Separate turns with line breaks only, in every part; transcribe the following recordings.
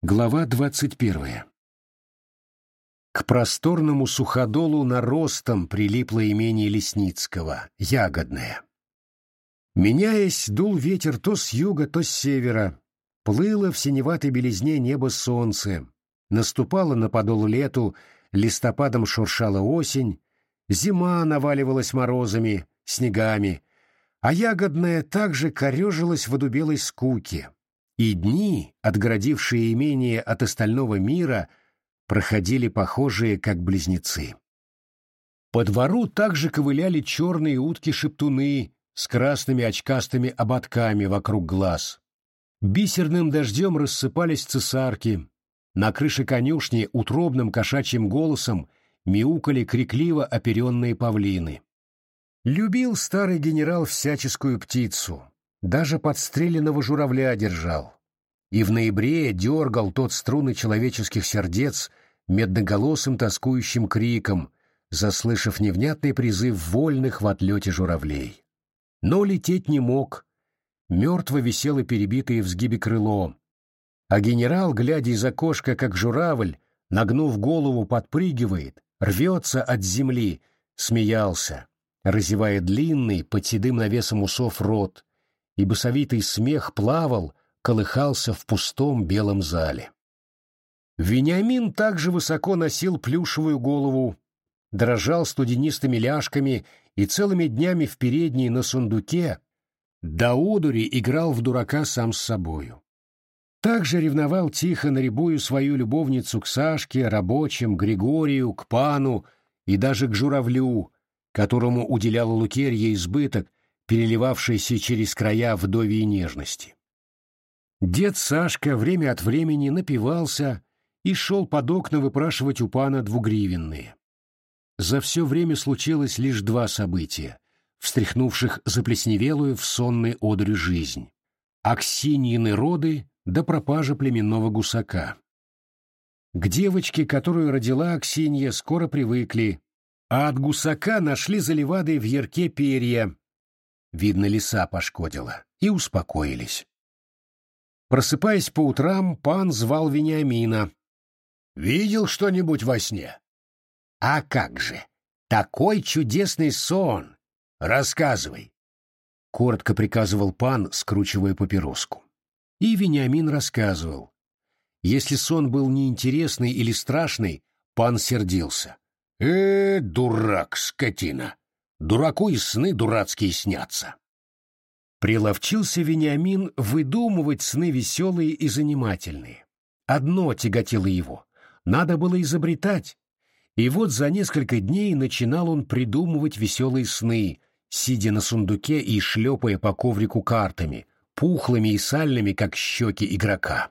Глава двадцать первая. К просторному суходолу наростом прилипло имение Лесницкого, ягодное. Меняясь, дул ветер то с юга, то с севера. Плыло в синеватой белизне небо солнце. Наступало на подол лету, листопадом шуршала осень, зима наваливалась морозами, снегами, а ягодная также корежилась в одубелой скуке и дни, отгородившие имение от остального мира, проходили похожие, как близнецы. По двору также ковыляли черные утки-шептуны с красными очкастыми ободками вокруг глаз. Бисерным дождем рассыпались цесарки. На крыше конюшни утробным кошачьим голосом мяукали крикливо оперенные павлины. Любил старый генерал всяческую птицу, даже подстреленного журавля держал. И в ноябре дергал тот струны человеческих сердец медноголосым тоскующим криком, заслышав невнятный призыв вольных в отлете журавлей. Но лететь не мог. Мертво висело перебитое в сгибе крыло. А генерал, глядя из окошка, как журавль, нагнув голову, подпрыгивает, рвется от земли, смеялся, разевая длинный, под седым навесом усов рот, и басовитый смех плавал, колыхался в пустом белом зале. Вениамин также высоко носил плюшевую голову, дрожал студенистыми ляжками и целыми днями в передней на сундуке до одури играл в дурака сам с собою. Также ревновал тихо на рябую свою любовницу к Сашке, рабочим, Григорию, к пану и даже к журавлю, которому уделяла Лукерья избыток, переливавшийся через края вдовьей нежности. Дед Сашка время от времени напивался и шел под окна выпрашивать у пана двугривенные. За все время случилось лишь два события, встряхнувших заплесневелую в сонной одре жизнь. Аксиньины роды да пропажа племенного гусака. К девочке, которую родила Аксинья, скоро привыкли, а от гусака нашли за в ярке перья, видно, лиса пошкодила, и успокоились. Просыпаясь по утрам, пан звал Вениамина. «Видел что-нибудь во сне?» «А как же! Такой чудесный сон! Рассказывай!» Коротко приказывал пан, скручивая папироску. И Вениамин рассказывал. Если сон был неинтересный или страшный, пан сердился. «Э, дурак, скотина! Дураку и сны дурацкие снятся!» Приловчился Вениамин выдумывать сны веселые и занимательные. Одно тяготило его — надо было изобретать. И вот за несколько дней начинал он придумывать веселые сны, сидя на сундуке и шлепая по коврику картами, пухлыми и сальными, как щеки игрока.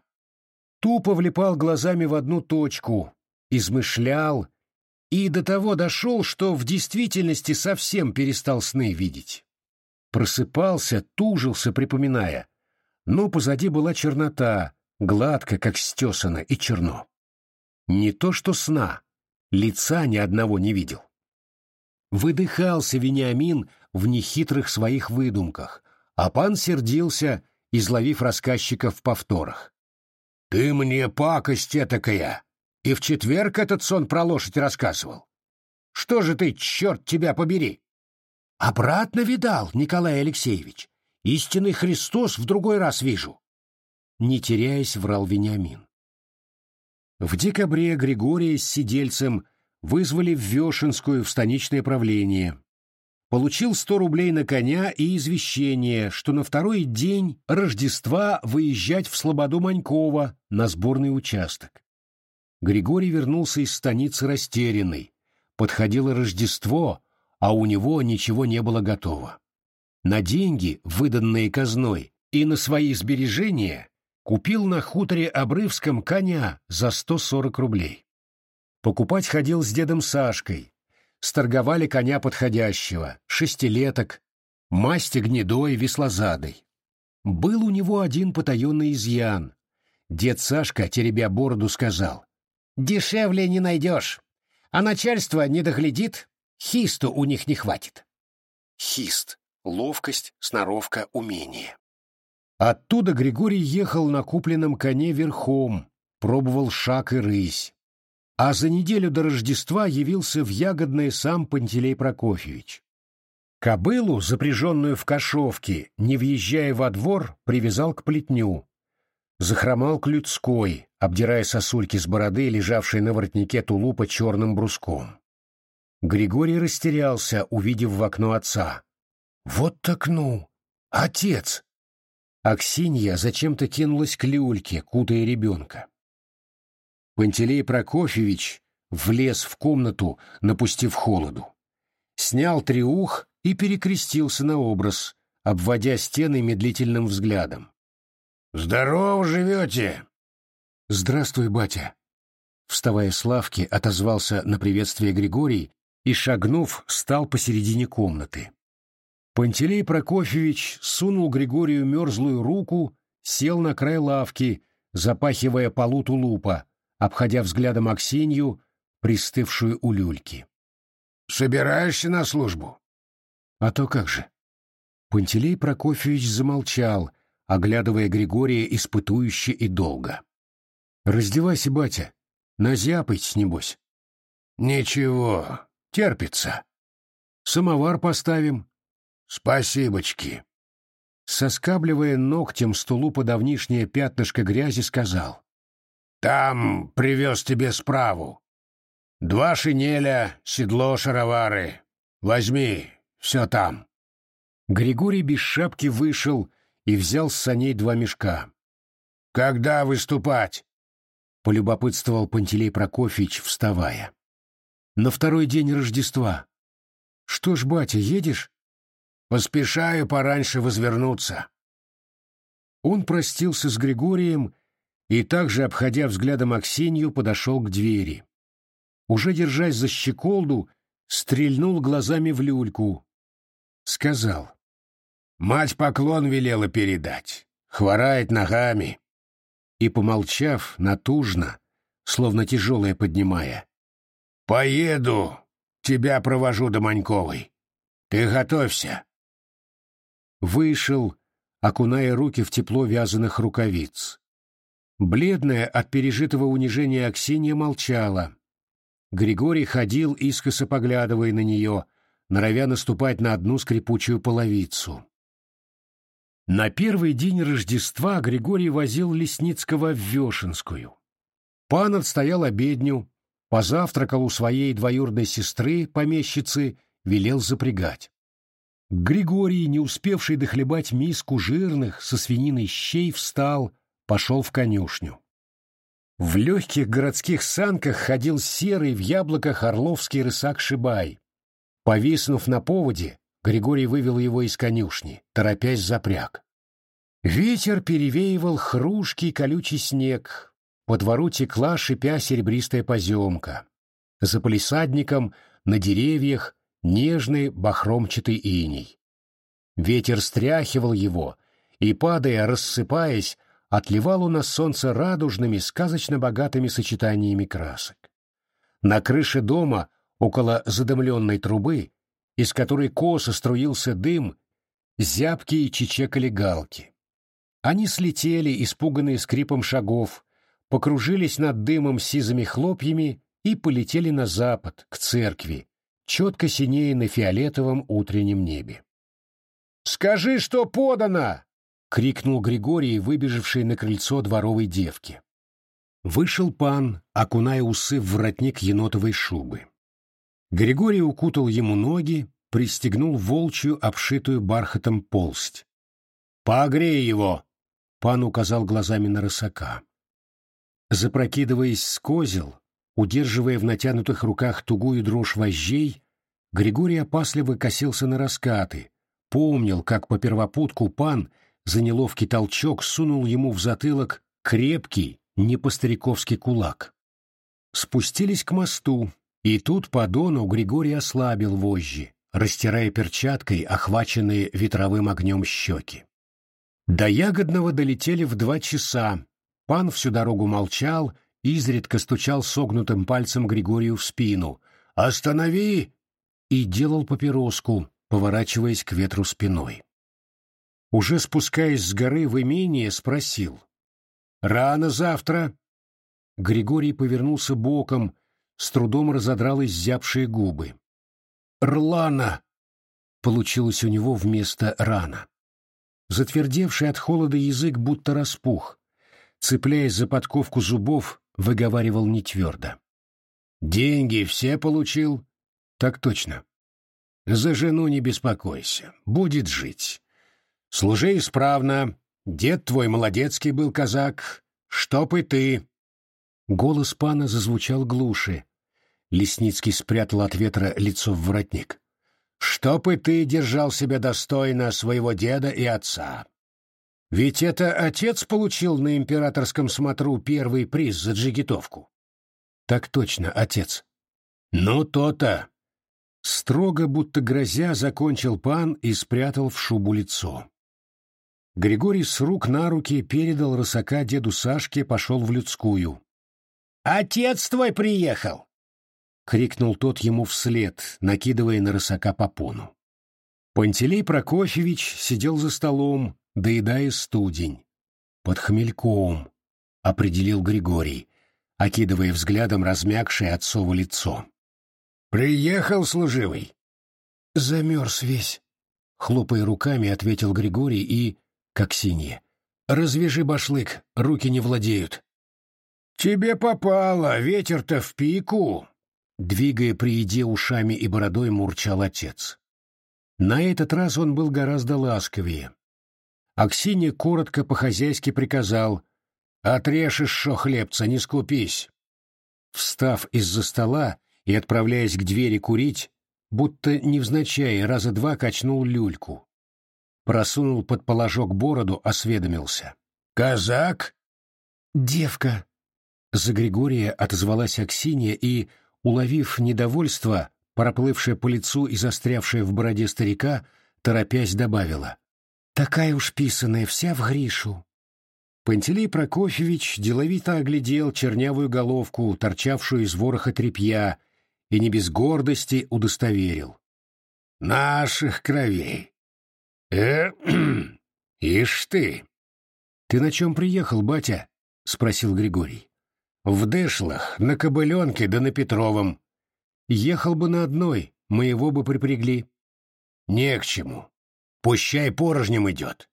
Тупо влипал глазами в одну точку, измышлял, и до того дошел, что в действительности совсем перестал сны видеть. Просыпался, тужился, припоминая. Но позади была чернота, гладко, как стесано, и черно. Не то что сна, лица ни одного не видел. Выдыхался Вениамин в нехитрых своих выдумках, а пан сердился, изловив рассказчика в повторах. «Ты мне пакость этакая! И в четверг этот сон про лошадь рассказывал. Что же ты, черт тебя побери!» Обратно видал, Николай Алексеевич. Истинный Христос в другой раз вижу. Не теряясь, врал Вениамин. В декабре Григория с сидельцем вызвали в Вешенскую в станичное правление. Получил сто рублей на коня и извещение, что на второй день Рождества выезжать в Слободу Манькова на сборный участок. Григорий вернулся из станицы растерянный. Подходило Рождество, а у него ничего не было готово. На деньги, выданные казной, и на свои сбережения купил на хуторе Обрывском коня за 140 рублей. Покупать ходил с дедом Сашкой. Сторговали коня подходящего, шестилеток, масти гнедой, веслозадой. Был у него один потаенный изъян. Дед Сашка, теребя бороду, сказал, «Дешевле не найдешь, а начальство не доглядит, Хисту у них не хватит. Хист — ловкость, сноровка, умение. Оттуда Григорий ехал на купленном коне верхом, пробовал шаг и рысь. А за неделю до Рождества явился в Ягодное сам Пантелей Прокофьевич. Кобылу, запряженную в кошовке, не въезжая во двор, привязал к плетню. Захромал к людской, обдирая сосульки с бороды, лежавшей на воротнике тулупа черным бруском. Григорий растерялся, увидев в окно отца. «Вот так ну! Отец!» Аксинья зачем-то кинулась к люльке, кутая ребенка. Пантелей Прокофьевич влез в комнату, напустив холоду. Снял триух и перекрестился на образ, обводя стены медлительным взглядом.
«Здорово живете!»
«Здравствуй, батя!» Вставая с лавки, отозвался на приветствие Григорий и, шагнув, стал посередине комнаты. Пантелей Прокофьевич сунул Григорию мерзлую руку, сел на край лавки, запахивая полу тулупа, обходя взглядом Аксинью, пристывшую у люльки.
«Собираешься на службу?»
«А то как же?» Пантелей Прокофьевич замолчал, оглядывая Григория испытующе и долго. «Раздевайся, батя, назяпать, небось».
«Ничего, терпится».
«Самовар поставим».
«Спасибочки».
Соскабливая ногтем с тулупа давнишнее пятнышко грязи, сказал.
Там привез тебе справу. Два шинеля, седло, шаровары. Возьми, все там.
Григорий без шапки вышел и взял с саней два мешка.
«Когда выступать?»
— полюбопытствовал Пантелей Прокофьевич, вставая. «На второй день Рождества. Что ж, батя, едешь?»
«Поспешаю пораньше возвернуться».
Он простился с Григорием и также, обходя взглядом Аксинью, подошел к двери. Уже держась за щеколду, стрельнул глазами в люльку. Сказал.
«Мать поклон велела передать. Хворает ногами».
И, помолчав, натужно, словно тяжелое поднимая.
«Поеду, тебя провожу до Маньковой. Ты готовься».
Вышел, окуная руки в тепло вязаных рукавиц. Бледная от пережитого унижения Аксинья молчала. Григорий ходил, искоса поглядывая на нее, норовя наступать на одну скрипучую половицу. На первый день Рождества Григорий возил Лесницкого в Вешенскую. Пан отстоял обедню, позавтракал у своей двоюродной сестры, помещицы, велел запрягать. Григорий, не успевший дохлебать миску жирных со свининой щей, встал, пошел в конюшню. В легких городских санках ходил серый в яблоках орловский рысак Шибай. Повиснув на поводе, Григорий вывел его из конюшни, торопясь запряг. Ветер перевеивал хрушкий колючий снег, по двору текла, шипя, серебристая поземка. За полисадником, на деревьях, нежный бахромчатый иней. Ветер стряхивал его, и, падая, рассыпаясь, отливал у нас солнце радужными, сказочно богатыми сочетаниями красок. На крыше дома, около задымленной трубы, из которой косо струился дым, зябкие чечекали галки. Они слетели, испуганные скрипом шагов, покружились над дымом сизыми хлопьями и полетели на запад, к церкви, четко синее на фиолетовом утреннем небе. «Скажи, что подано!» — крикнул Григорий, выбежавший на крыльцо дворовой девки. Вышел пан, окуная усы в воротник енотовой шубы. Григорий укутал ему ноги, пристегнул волчью, обшитую бархатом полсть. «Погрей его!» — пан указал глазами на рысака. Запрокидываясь с козел, удерживая в натянутых руках тугую дрожь вожжей, Григорий опасливо косился на раскаты, помнил, как по первопутку пан — за неловкий толчок сунул ему в затылок крепкий, не по-стариковски кулак. Спустились к мосту, и тут по дону Григорий ослабил вожжи, растирая перчаткой охваченные ветровым огнем щеки. До Ягодного долетели в два часа. Пан всю дорогу молчал, изредка стучал согнутым пальцем Григорию в спину. «Останови!» и делал папироску, поворачиваясь к ветру спиной уже спускаясь с горы в имение, спросил. «Рано завтра?» Григорий повернулся боком, с трудом разодрал изябшие губы. «Рлана!» — получилось у него вместо рана. Затвердевший от холода язык будто распух. Цепляясь за подковку зубов, выговаривал нетвердо. «Деньги все получил?» «Так точно». «За жену не беспокойся, будет жить. Служи исправно, дед твой молодецкий был казак, чтоб и ты». Голос пана зазвучал глуше. Лесницкий спрятал от ветра лицо в воротник. «Чтоб и ты держал себя достойно своего деда и отца. Ведь это отец получил на императорском смотру первый приз за джигитовку». «Так точно, отец». «Ну, то-то». Строго, будто грозя, закончил пан и спрятал в шубу лицо. Григорий с рук на руки передал рысака деду Сашке, пошел в людскую. «Отец твой приехал!» — крикнул тот ему вслед, накидывая на рысака попону. Пантелей Прокофьевич сидел за столом, доедая студень. «Под хмельком», — определил Григорий, окидывая взглядом размягшее отцово лицо. «Приехал служивый?» «Замерз весь», — хлопая руками, ответил Григорий и, как синие, «развяжи башлык, руки не владеют». «Тебе попало, ветер-то в пику!» Двигая при еде ушами и бородой, мурчал отец. На этот раз он был гораздо ласковее. Аксинья коротко по-хозяйски приказал «Отрежь шо хлебца, не скупись!» Встав из-за стола и отправляясь к двери курить, будто невзначай раза два качнул люльку. Просунул под положок бороду, осведомился. «Казак?» «Девка!» За Григория отозвалась Аксинья и, уловив недовольство, проплывшее по лицу и застрявшее в бороде старика, торопясь добавила. «Такая уж писаная, вся в Гришу». Пантелей Прокофьевич деловито оглядел чернявую головку, торчавшую из вороха тряпья, и не без гордости удостоверил. «Наших кровей!» «Э, ишь ты!» «Ты на чем приехал, батя?» — спросил Григорий. В дышлах, на Кобыленке да на Петровом. Ехал бы на одной, мы его бы припрягли. Не к чему. Пущай порожнем идет.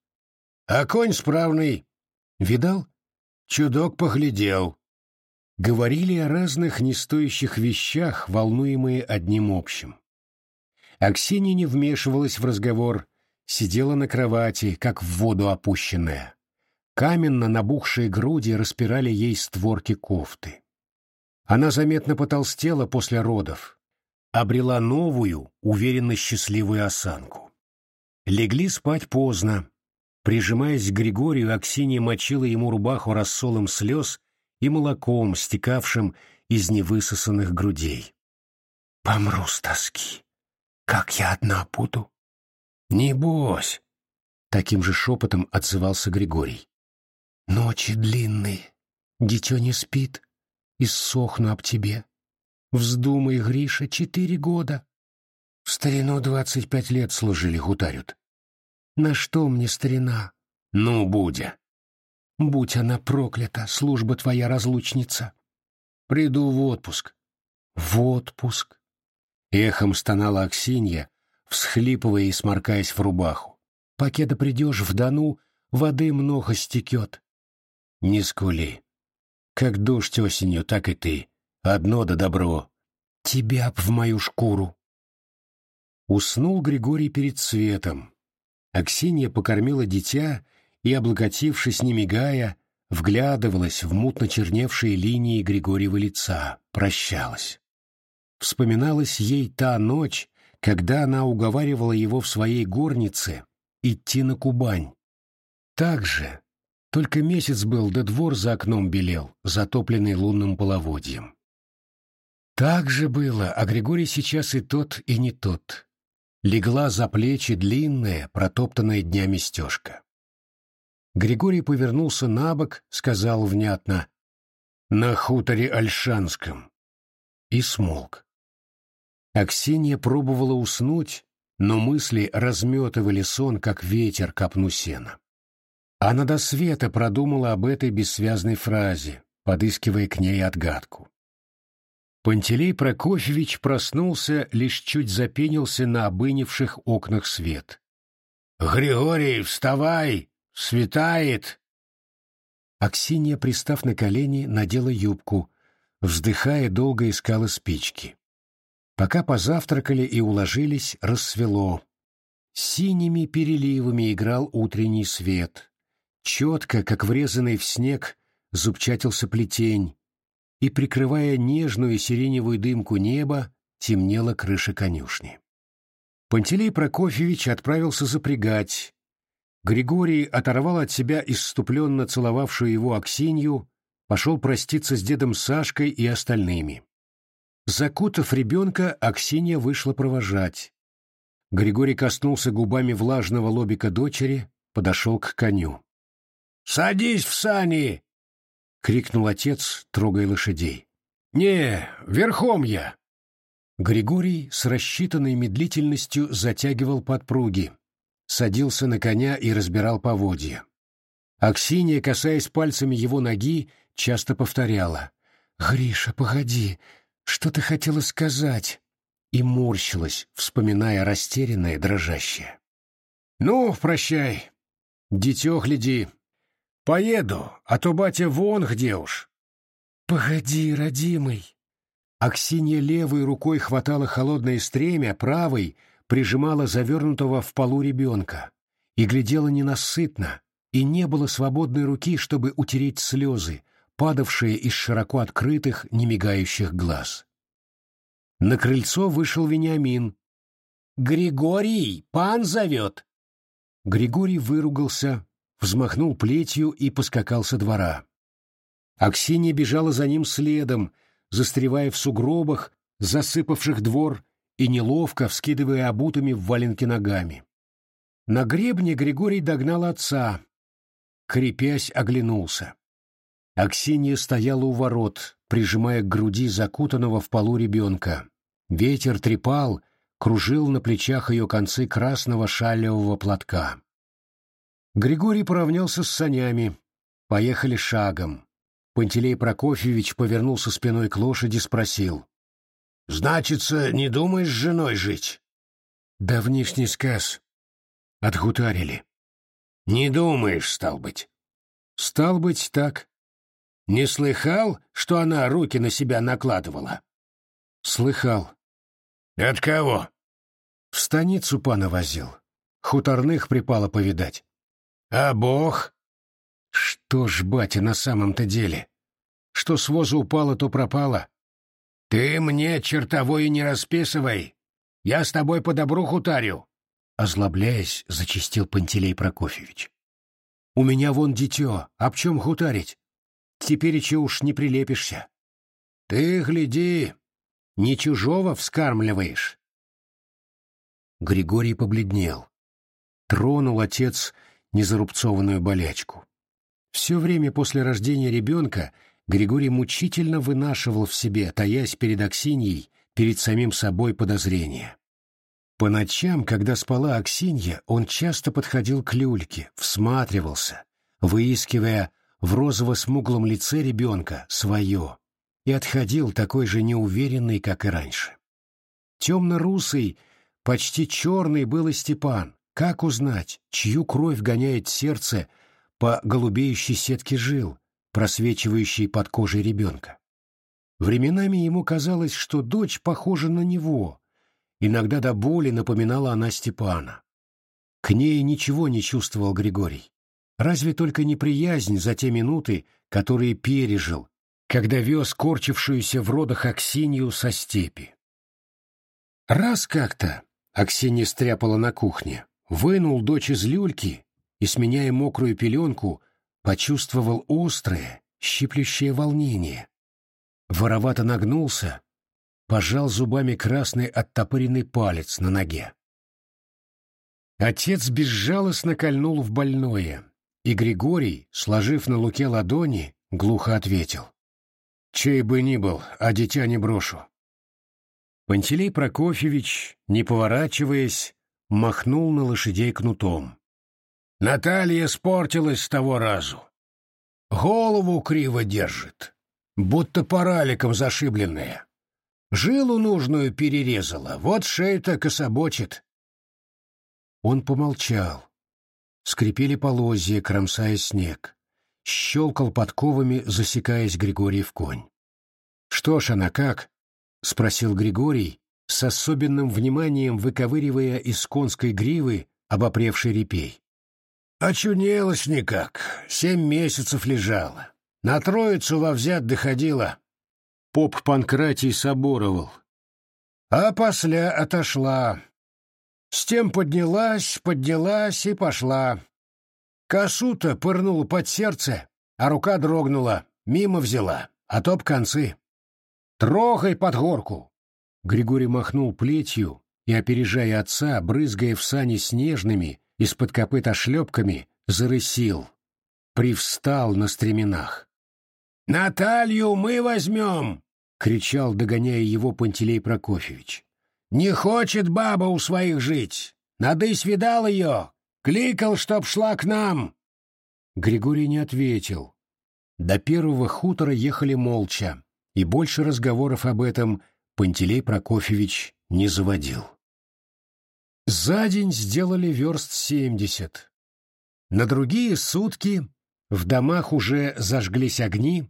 А конь справный. Видал? Чудок поглядел. Говорили о разных нестоящих вещах, волнуемые одним общим. Аксинья не вмешивалась в разговор, сидела на кровати, как в воду опущенная. Каменно набухшие груди распирали ей створки кофты. Она заметно потолстела после родов, обрела новую, уверенно счастливую осанку. Легли спать поздно. Прижимаясь к Григорию, Аксинья мочила ему рубаху рассолом слез и молоком, стекавшим из невысосанных грудей. «Помру с тоски. Как я одна буду?» «Небось!» — таким же шепотом отзывался Григорий. Ночи длинные, дитё не спит, и сохну об тебе. Вздумай, Гриша, четыре года. В старину двадцать пять лет служили, гутарют. На что мне старина? Ну, Будя. Будь она проклята, служба твоя разлучница. Приду в отпуск. В отпуск. Эхом стонала Аксинья, всхлипывая и сморкаясь в рубаху. Покеда придешь в Дону, воды много стекет. Не скули. Как дождь осенью, так и ты. Одно да добро. Тебя б в мою шкуру. Уснул Григорий перед светом. Аксинья покормила дитя и, облокотившись, не мигая, вглядывалась в мутно черневшие линии Григорьева лица, прощалась. Вспоминалась ей та ночь, когда она уговаривала его в своей горнице идти на Кубань. Так же, только месяц был, да двор за окном белел, затопленный лунным половодьем. Так же было, а Григорий сейчас и тот, и не тот. Легла за плечи длинная, протоптанная днями стежка. Григорий повернулся на бок, сказал внятно «На хуторе Альшанском» и смолк. Аксинья пробовала уснуть, но мысли разметывали сон, как ветер копну сена. Она до света продумала об этой бессвязной фразе, подыскивая к ней отгадку. Пантелей Прокофьевич проснулся, лишь чуть запенился на обынивших окнах свет.
«Григорий, вставай! Светает!»
Аксинья, пристав на колени, надела юбку, вздыхая, долго искала спички. Пока позавтракали и уложились, рассвело. Синими переливами играл утренний свет. Четко, как врезанный в снег, зубчатился плетень, и, прикрывая нежную сиреневую дымку неба, темнела крыша конюшни. Пантелей Прокофьевич отправился запрягать. Григорий оторвал от себя исступленно целовавшую его Аксинью, пошел проститься с дедом Сашкой и остальными. Закутав ребенка, Аксинья вышла провожать. Григорий коснулся губами влажного лобика дочери, подошел к коню.
«Садись в сани!»
— крикнул отец, трогая лошадей.
«Не, верхом я!»
Григорий с рассчитанной медлительностью затягивал подпруги, садился на коня и разбирал поводья. Аксинья, касаясь пальцами его ноги, часто повторяла. «Гриша, погоди, что ты хотела сказать?» и морщилась, вспоминая растерянное, дрожащее.
«Ну, прощай, дитё гляди. Поеду, а то батя вон где уж».
«Погоди, родимый!» Аксинья левой рукой хватала холодное стремя, правой прижимала завернутого в полу ребенка и глядела ненасытно, и не было свободной руки, чтобы утереть слезы, падавшие из широко открытых, немигающих глаз. На крыльцо вышел Вениамин.
«Григорий, пан зовет!»
Григорий выругался, взмахнул плетью и поскакал со двора. Аксинья бежала за ним следом, застревая в сугробах, засыпавших двор, и неловко вскидывая обутыми в валенки ногами. На гребне Григорий догнал отца. Крепясь, оглянулся. Аксинья стояла у ворот, прижимая к груди закутанного в полу ребенка. Ветер трепал, кружил на плечах ее концы красного шалевого платка. Григорий поравнялся с санями. Поехали шагом. Пантелей Прокофьевич повернулся спиной к лошади, спросил. — Значится, не думаешь с женой жить? — Давнишний сказ. Отгутарили. — Не думаешь, стал быть? — Стал быть, так. — Не слыхал, что она руки на себя накладывала? — Слыхал. «От кого?» «В станицу пана возил. Хуторных припало повидать». «А бог?» «Что ж, батя, на самом-то деле? Что с воза упало, то пропало?» «Ты мне чертовой не расписывай. Я с тобой по добру хутарю». Озлобляясь, зачистил Пантелей Прокофьевич. «У меня вон дитё, об чем хутарить? Теперь еще уж не прилепишься». «Ты гляди, не чужого вскармливаешь. Григорий побледнел. Тронул отец незарубцованную болячку. Все время после рождения ребенка Григорий мучительно вынашивал в себе, таясь перед Аксиньей, перед самим собой подозрения. По ночам, когда спала Аксинья, он часто подходил к люльке, всматривался, выискивая в розово-смуглом лице ребенка свое, и отходил такой же неуверенный, как и раньше. Темно-русый, почти черный был и Степан. Как узнать, чью кровь гоняет сердце по голубеющей сетке жил, просвечивающей под кожей ребенка? Временами ему казалось, что дочь похожа на него. Иногда до боли напоминала она Степана. К ней ничего не чувствовал Григорий. Разве только неприязнь за те минуты, которые пережил, когда вез корчившуюся в родах Аксинью со степи. Раз как-то Аксинья стряпала на кухне, вынул дочь из люльки и, сменяя мокрую пеленку, почувствовал острое, щиплющее волнение. Воровато нагнулся, пожал зубами красный оттопыренный палец на ноге. Отец безжалостно кольнул в больное, и Григорий, сложив на луке ладони, глухо ответил. Чей бы ни был, а дитя не брошу. Пантелей Прокофьевич, не поворачиваясь, махнул на лошадей кнутом. Наталья спортилась с того разу. Голову криво держит.
будто параликом зашибленная. Жилу нужную перерезала, вот шея-то кособочит.
Он помолчал. Скрипели полозья, кромсая снег. Щелкал подковами, засекаясь Григорий в конь. «Что ж она как?» — спросил Григорий, с особенным вниманием выковыривая из конской гривы обопревший репей.
Очунелась никак, семь месяцев лежала. На троицу во взят доходила.
Поп Панкратий соборовал.
А после отошла. С тем поднялась, поднялась и пошла. Косу-то пырнула под сердце, а рука дрогнула, мимо взяла, а топ концы. Трогай под горку.
Григорий махнул плетью и, опережая отца, брызгая в сани снежными, из-под копыта шлепками, зарысил. Привстал на стременах.
«Наталью мы возьмем!» — кричал, догоняя его Пантелей Прокофьевич. «Не хочет баба у своих жить! Надысь видал ее! Кликал, чтоб шла к нам!»
Григорий не ответил. До первого хутора ехали молча, и больше разговоров об этом Пантелей Прокофьевич не заводил. За день сделали верст семьдесят. На другие сутки в домах уже зажглись огни,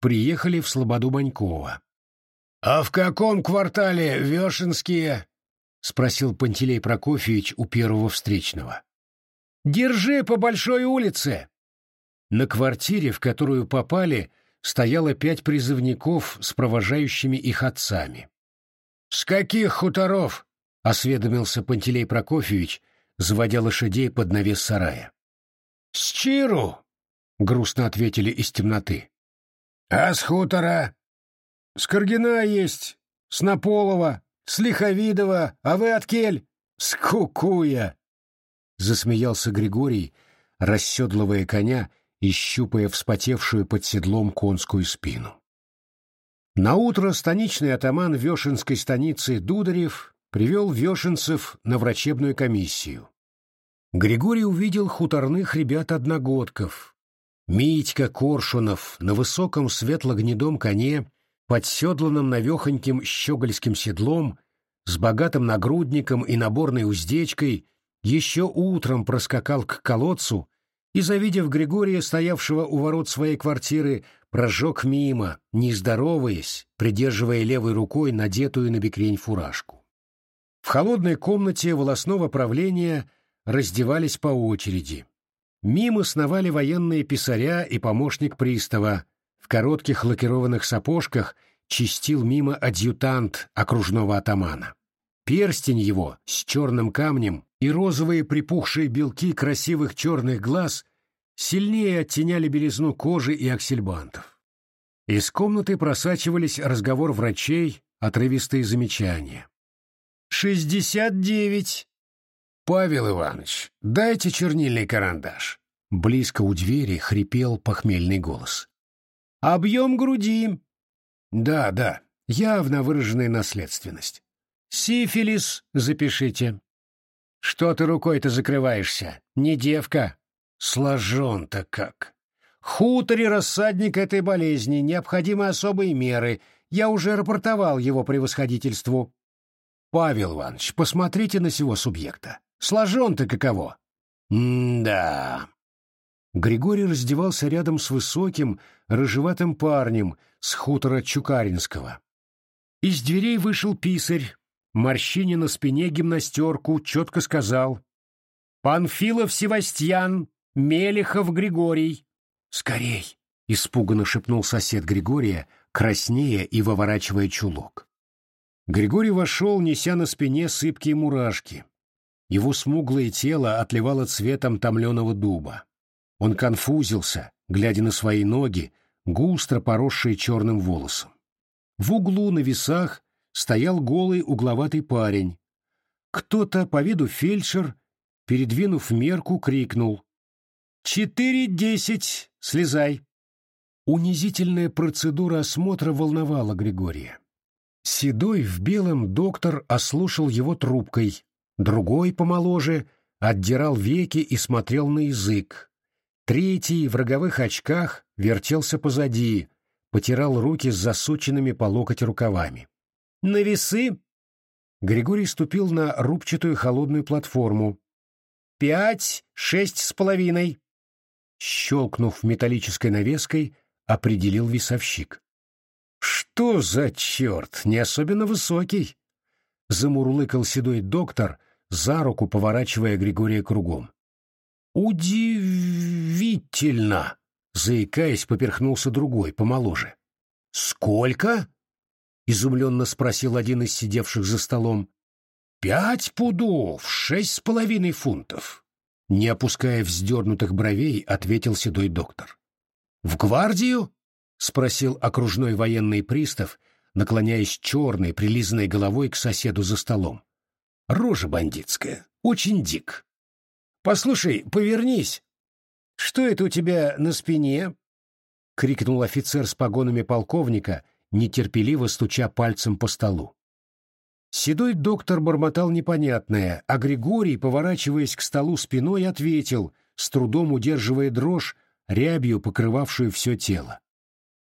приехали в Слободу Банькова.
— А в каком квартале Вешенские? — спросил Пантелей Прокофьевич у первого встречного.
— Держи по большой улице.
На квартире, в которую попали, стояло пять призывников с провожающими их отцами.
— С каких хуторов?
— осведомился Пантелей Прокофьевич, заводя лошадей под навес сарая.
— С Чиру, —
грустно ответили из темноты.
— А с хутора?
— С Каргина есть, с Наполова, с Лиховидова, а вы от кель? С Кукуя!
— засмеялся Григорий, расседлывая коня и щупая вспотевшую под седлом конскую спину. Наутро станичный атаман Вешенской станицы Дударев привел вешенцев на врачебную комиссию. Григорий увидел хуторных ребят-одногодков. Митька Коршунов на высоком светло-гнедом коне, подседланном навехоньким щегольским седлом, с богатым нагрудником и наборной уздечкой, еще утром проскакал к колодцу и, завидев Григория, стоявшего у ворот своей квартиры, прожег мимо, не здороваясь, придерживая левой рукой надетую на бекрень фуражку. В холодной комнате волосного правления раздевались по очереди. Мимо сновали военные писаря и помощник пристава. В коротких лакированных сапожках чистил мимо адъютант окружного атамана. Перстень его с черным камнем и розовые припухшие белки красивых черных глаз сильнее оттеняли белизну кожи и аксельбантов. Из комнаты просачивались разговор врачей, отрывистые замечания.
«Шестьдесят девять!» «Павел Иванович, дайте чернильный карандаш!»
Близко у двери хрипел похмельный голос.
«Объем груди!»
«Да, да, явно выраженная наследственность».
«Сифилис запишите». «Что ты рукой-то закрываешься? Не девка?»
«Сложен-то как!»
«Хуторе рассадник этой болезни, необходимы особые меры. Я уже рапортовал его превосходительству».
Павел Иванович, посмотрите на сего субъекта. Сложен-то каково?
М-да.
Григорий раздевался рядом с высоким, рыжеватым парнем с хутора Чукаринского. Из дверей вышел писарь, морщине на спине гимнастерку, четко сказал «Панфилов Севастьян, Мелехов Григорий». «Скорей!» — испуганно шепнул сосед Григория, краснея и выворачивая чулок. Григорий вошел, неся на спине сыпкие мурашки. Его смуглое тело отливало цветом томленого дуба. Он конфузился, глядя на свои ноги, густро поросшие черным волосом. В углу на весах стоял голый угловатый парень. Кто-то, по виду фельдшер, передвинув мерку, крикнул «Четыре десять! Слезай!» Унизительная процедура осмотра волновала Григория. Седой в белом доктор ослушал его трубкой, другой, помоложе, отдирал веки и смотрел на язык. Третий в роговых очках вертелся позади, потирал руки с засученными по локоть рукавами. «На весы!» Григорий ступил на рубчатую холодную платформу. «Пять, шесть с половиной!» Щелкнув металлической навеской, определил весовщик. «Что за черт? Не особенно высокий!» Замурлыкал седой доктор, за руку поворачивая Григория кругом. «Удивительно!» — заикаясь, поперхнулся другой, помоложе. «Сколько?» — изумленно спросил один из сидевших за столом. «Пять пудов, шесть с половиной фунтов!» Не опуская вздернутых бровей, ответил седой доктор. «В гвардию?» — спросил окружной военный пристав, наклоняясь черной, прилизанной головой к соседу за столом. «Рожа бандитская, очень дик. Послушай, повернись. Что это у тебя на спине?» — крикнул офицер с погонами полковника, нетерпеливо стуча пальцем по столу. Седой доктор бормотал непонятное, а Григорий, поворачиваясь к столу спиной, ответил, с трудом удерживая дрожь, рябью покрывавшую все тело.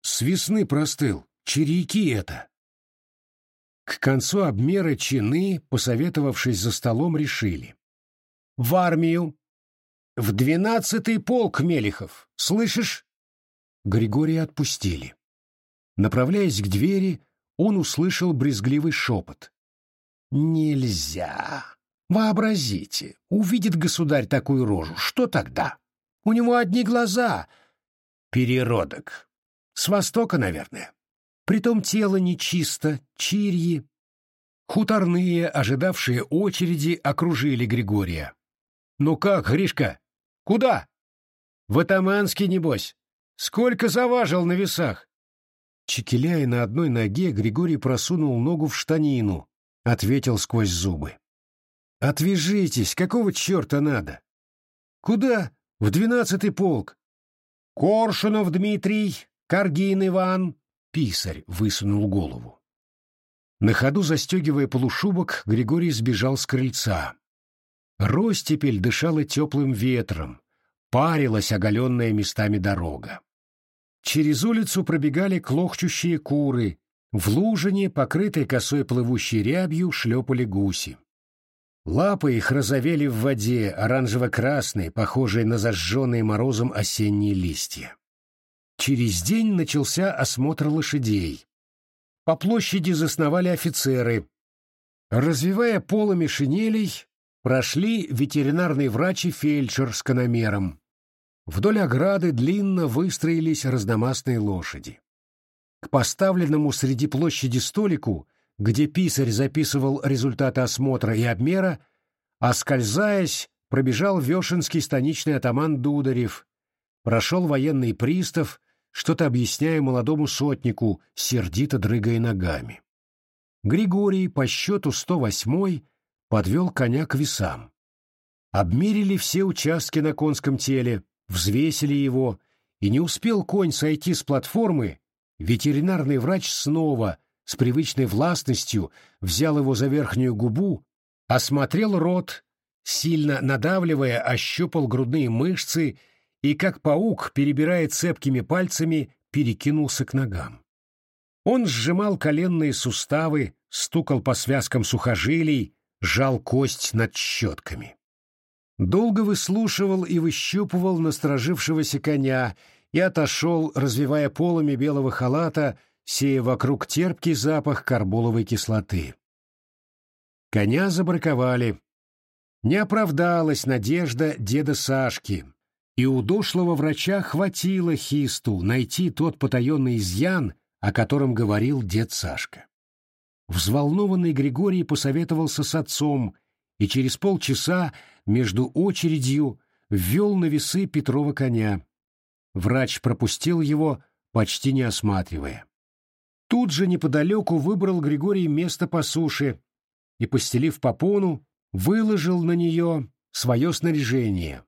С весны простыл. Чирики это. К концу обмера чины, посоветовавшись за столом, решили. В армию. В двенадцатый полк, Мелихов. Слышишь? Григория отпустили. Направляясь к двери, он услышал брезгливый шепот. «Нельзя! Вообразите, увидит государь такую рожу, что тогда? У него одни глаза. Переродок. С востока, наверное. Притом тело нечисто, чирьи. Хуторные, ожидавшие очереди, окружили Григория. «Ну как, Гришка? Куда?» «В Атаманске, небось. Сколько заважил на весах?» Чекеляя на одной ноге, Григорий просунул ногу в штанину, ответил сквозь зубы. «Отвяжитесь, какого черта надо?» «Куда? В двенадцатый полк». «Коршунов Дмитрий, Каргин Иван!» — писарь высунул голову. На ходу застегивая полушубок, Григорий сбежал с крыльца. Ростепель дышала теплым ветром, парилась оголенная местами дорога. Через улицу пробегали клохчущие куры, в лужине, покрытой косой плывущей рябью, шлепали гуси. Лапы их разовели в воде, оранжево-красные, похожие на зажженные морозом осенние листья. Через день начался осмотр лошадей. По площади засновали офицеры. Развивая полами шинелей, прошли ветеринарный врач и фельдшер с каномером. Вдоль ограды длинно выстроились разномастные лошади. К поставленному среди площади столику, где писарь записывал результаты осмотра и обмера, оскользаясь, пробежал вешенский станичный атаман Дударев, прошел военный пристав, что-то объясняя молодому сотнику, сердито дрыгая ногами. Григорий по счету 108 подвел коня к весам. Обмерили все участки на конском теле, взвесили его, и не успел конь сойти с платформы, ветеринарный врач снова, с привычной властностью, взял его за верхнюю губу, осмотрел рот, сильно надавливая, ощупал грудные мышцы и, как паук, перебирая цепкими пальцами, перекинулся к ногам. Он сжимал коленные суставы, стукал по связкам сухожилий, жал кость над щетками. Долго выслушивал и выщупывал насторожившегося коня и отошел, развивая полами белого халата, сея вокруг терпкий запах карболовой кислоты. Коня забраковали. Не оправдалась надежда деда Сашки, и у дошлого врача хватило хисту найти тот потаенный изъян, о котором говорил дед Сашка. Взволнованный Григорий посоветовался с отцом и через полчаса между очередью ввел на весы Петрова коня. Врач пропустил его, почти не осматривая. Тут же неподалеку выбрал Григорий место по суше и, постелив попону, выложил на нее свое снаряжение,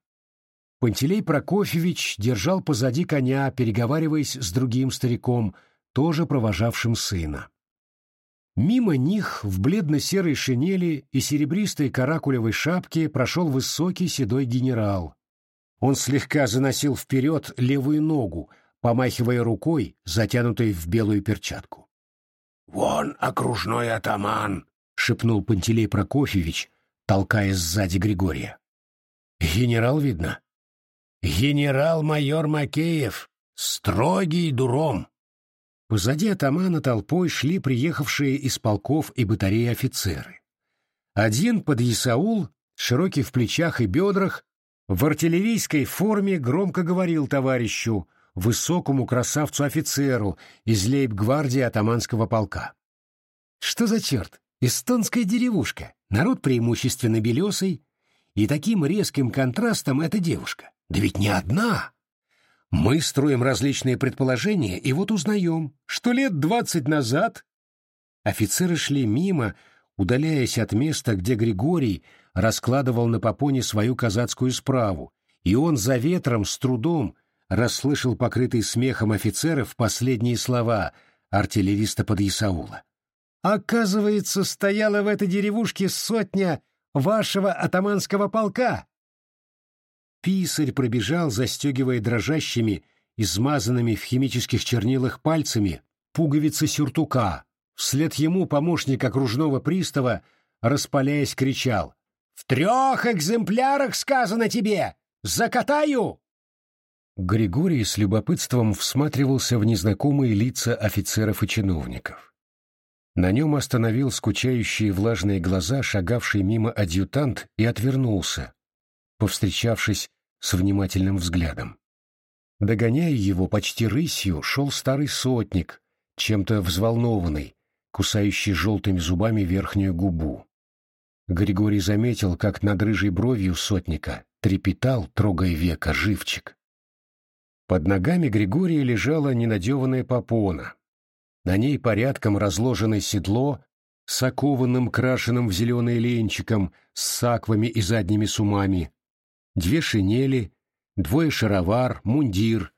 Пантелей Прокофьевич держал позади коня, переговариваясь с другим стариком, тоже провожавшим сына. Мимо них в бледно-серой шинели и серебристой каракулевой шапке прошел высокий седой генерал. Он слегка заносил вперед левую ногу, помахивая рукой, затянутой в белую перчатку.
«Вон окружной атаман!»
— шепнул Пантелей Прокофьевич, толкая сзади Григория.
«Генерал, видно?» «Генерал-майор Макеев, строгий дуром!»
Позади атамана толпой шли приехавшие из полков и батареи офицеры. Один под Исаул, широкий в плечах и бедрах, в артиллерийской форме громко говорил товарищу, высокому красавцу-офицеру из лейб-гвардии атаманского полка. Что за черт? Эстонская деревушка, народ преимущественно белесый, и таким резким контрастом эта девушка. Да ведь не одна. Мы строим различные предположения, и вот узнаем, что лет двадцать назад офицеры шли мимо, удаляясь от места, где Григорий раскладывал на попоне свою казацкую справу, и он за ветром с трудом расслышал покрытый смехом офицеров последние слова артиллериста под Исаула. «Оказывается, стояла в этой деревушке сотня вашего атаманского полка!» Писарь пробежал, застегивая дрожащими, измазанными в химических чернилах пальцами, пуговицы сюртука. Вслед ему помощник окружного пристава, распаляясь, кричал «В трех экземплярах сказано тебе! Закатаю!» Григорий с любопытством всматривался в незнакомые лица офицеров и чиновников. На нем остановил скучающие влажные глаза шагавший мимо адъютант и отвернулся, повстречавшись с внимательным взглядом. Догоняя его почти рысью, шел старый сотник, чем-то взволнованный, кусающий желтыми зубами верхнюю губу. Григорий заметил, как над рыжей бровью сотника трепетал, трогая века, живчик. Под ногами Григория лежала ненадеванная попона. На ней порядком разложено седло с окованным крашеным в зеленый ленчиком, с саквами и задними сумами, две шинели, двое шаровар, мундир,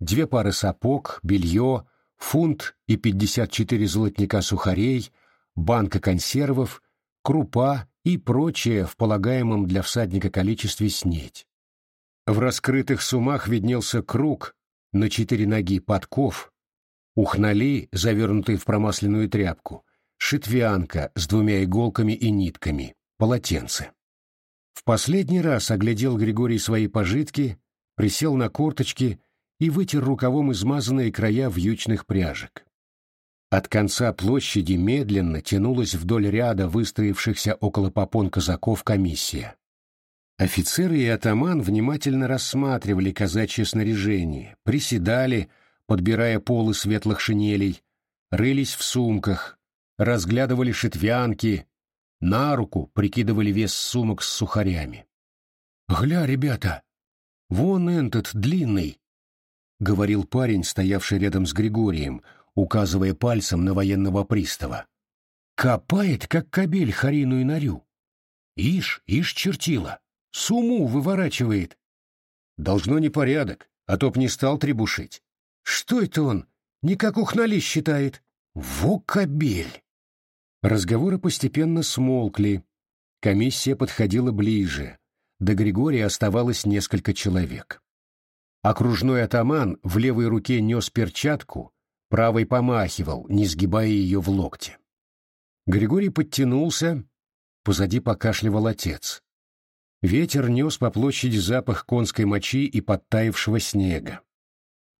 две пары сапог, белье, фунт и пятьдесят четыре золотника сухарей, банка консервов, крупа и прочее в полагаемом для всадника количестве снеть. В раскрытых сумах виднелся круг на четыре ноги подков, ухнали, завернутые в промасленную тряпку, шитвянка с двумя иголками и нитками, полотенце. В последний раз оглядел Григорий свои пожитки, присел на корточки и вытер рукавом измазанные края вьючных пряжек. От конца площади медленно тянулась вдоль ряда выстроившихся около попон казаков комиссия. Офицеры и атаман внимательно рассматривали казачье снаряжение, приседали, подбирая полы светлых шинелей, рылись в сумках, разглядывали шитвянки, на руку прикидывали вес сумок с сухарями. «Гля, ребята, вон этот длинный», — говорил парень, стоявший рядом с Григорием, указывая пальцем на военного пристава. «Копает, как кобель харину и норю. Ишь, ишь чертила, суму выворачивает. Должно непорядок, а то б не стал требушить. Что это он? Никак ухнали считает. Во кобель!» Разговоры постепенно смолкли. Комиссия подходила ближе. До Григория оставалось несколько человек. Окружной атаман в левой руке нес перчатку, правой помахивал, не сгибая ее в локте. Григорий подтянулся, позади покашливал отец. Ветер нес по площади запах конской мочи и подтаявшего снега.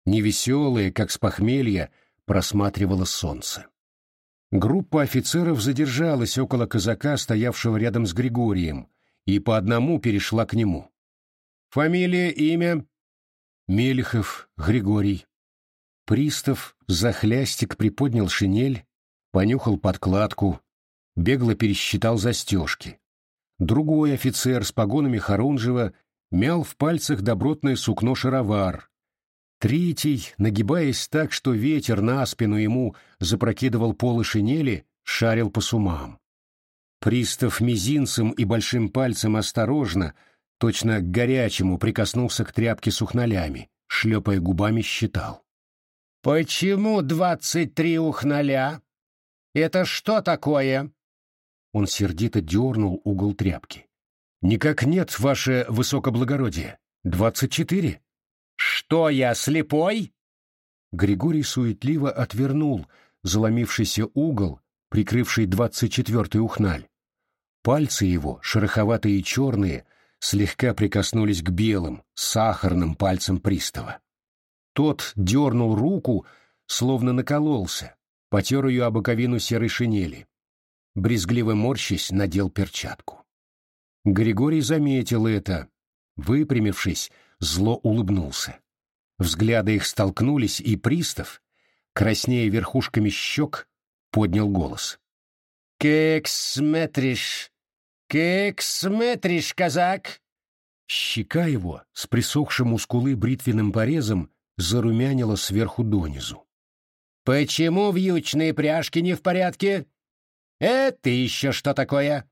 Невеселое, как с похмелья, просматривало солнце. Группа офицеров задержалась около казака, стоявшего рядом с Григорием, и по одному перешла к нему. «Фамилия, имя?» «Мелехов Григорий». Пристав за хлястик приподнял шинель, понюхал подкладку, бегло пересчитал застежки. Другой офицер с погонами Харунжева мял в пальцах добротное сукно-шаровар, Третий, нагибаясь так, что ветер на спину ему запрокидывал полы шинели, шарил по сумам. Пристав мизинцем и большим пальцем осторожно, точно к горячему, прикоснулся к тряпке с ухнолями, шлепая губами, считал.
«Почему двадцать три ухноля? Это что такое?»
Он сердито дернул угол тряпки. «Никак нет, ваше высокоблагородие. Двадцать четыре».
«Что я, слепой?»
Григорий суетливо отвернул заломившийся угол, прикрывший двадцать четвертый ухналь. Пальцы его, шероховатые и черные, слегка прикоснулись к белым, сахарным пальцам пристава. Тот дернул руку, словно накололся, потер ее о боковину серой шинели. Брезгливо морщись, надел перчатку. Григорий заметил это. Выпрямившись, зло улыбнулся. Взгляды их столкнулись, и пристав, краснея верхушками щек, поднял голос.
«Как смотришь? Как смотришь, казак?»
Щека его с присохшим у скулы бритвенным порезом зарумянила сверху донизу.
«Почему вьючные пряжки не в порядке? Это еще что такое?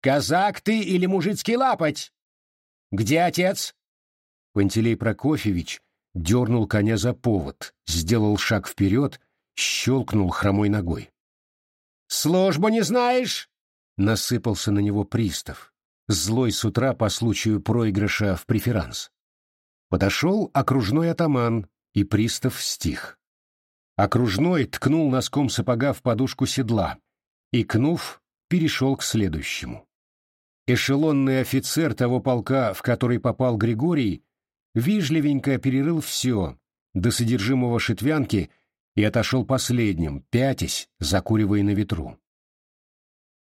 Казак ты или мужицкий лапоть? Где отец?»
Пантелей Прокофьевич дернул коня за повод, сделал шаг вперед, щелкнул хромой ногой.
«Службу не знаешь?»
— насыпался на него пристав, злой с утра по случаю проигрыша в преферанс. Подошел окружной атаман, и пристав стих. Окружной ткнул носком сапога в подушку седла, и, кнув, перешел к следующему. Эшелонный офицер того полка, в который попал Григорий, вежливенько перерыл все, до содержимого шитвянки, и отошел последним, пятясь, закуривая на ветру.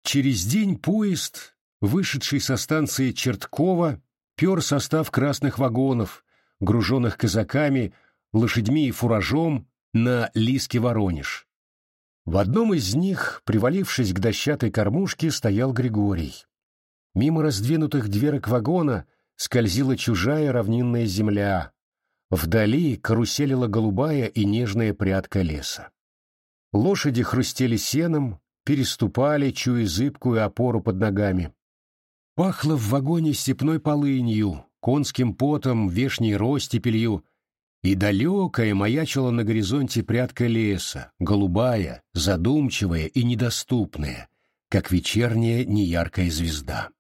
Через день поезд, вышедший со станции Черткова, пер состав красных вагонов, груженных казаками, лошадьми и фуражом на Лиске-Воронеж. В одном из них, привалившись к дощатой кормушке, стоял Григорий. Мимо раздвинутых дверок вагона скользила чужая равнинная земля. Вдали каруселила голубая и нежная прядка леса. Лошади хрустели сеном, переступали, чуя зыбкую опору под ногами. Пахло в вагоне степной полынью, конским потом, вешней ростепелью, и далекая маячила на горизонте прядка леса, голубая, задумчивая и недоступная, как вечерняя неяркая звезда.